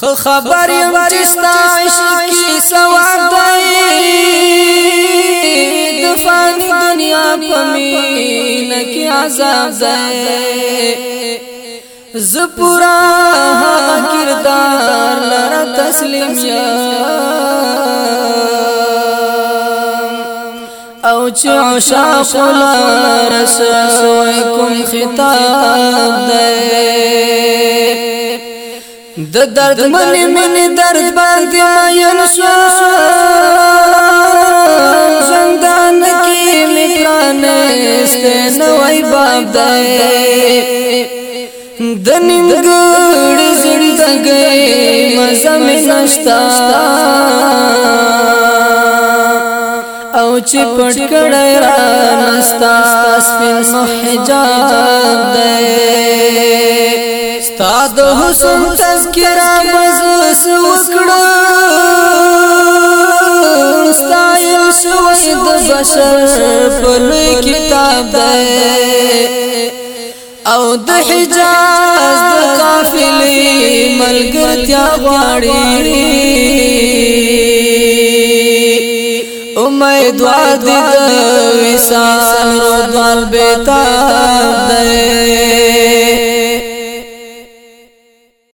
خو خبر یم چې ستا عشق کې ثواب دی د فانی دنیا په مینه کې عذاب دی ز پورا کردار لره تسلیم یم او چې عاشق لاره سوې کوم خطاب د درد منی منی درد باندې ما ين شو زندان کې می پران است نوای باب دای د نیمګړې زندګۍ مزه مې نشتا او چې پټ کړه را نستا سپین محجاب د استاد حسن تذکرہ مجلس وکړو استایل شوی د بشر په لوی کتاب ده او د حجاز د قافلې ملګرتیا غواړي امیدوار دي د وصال روان به تاب ده